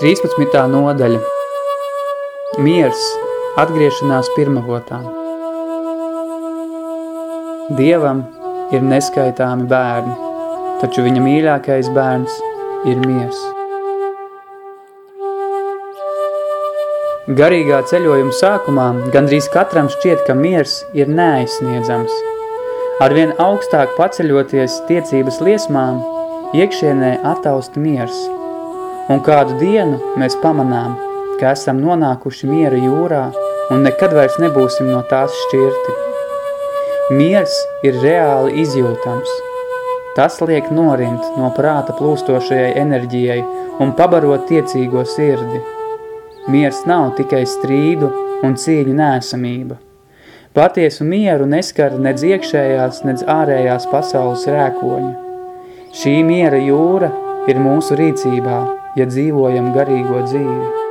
13. nodaļa Miers, atgriešanās pirmavotām Dievam ir neskaitāmi bērni, taču viņa mīļākais bērns ir miers. Garīgā ceļojuma sākumā gandrīz katram šķiet, ka miers ir neaizsniedzams. Arvien augstāk paceļoties tiecības liesmām, iekšienē ataust miers – Un kādu dienu mēs pamanām, ka esam nonākuši miera jūrā un nekad vairs nebūsim no tās šķirti. Miers ir reāli izjūtams. Tas liek norimt no prāta plūstošajai enerģijai un pabarot tiecīgo sirdi. Miers nav tikai strīdu un cīņu nēsamība. Patiesu mieru neskar nedz iekšējās, nedz ārējās pasaules rēkoņa. Šī miera jūra ir mūsu rīcībā, ja dzīvojam garīgo dzīvi.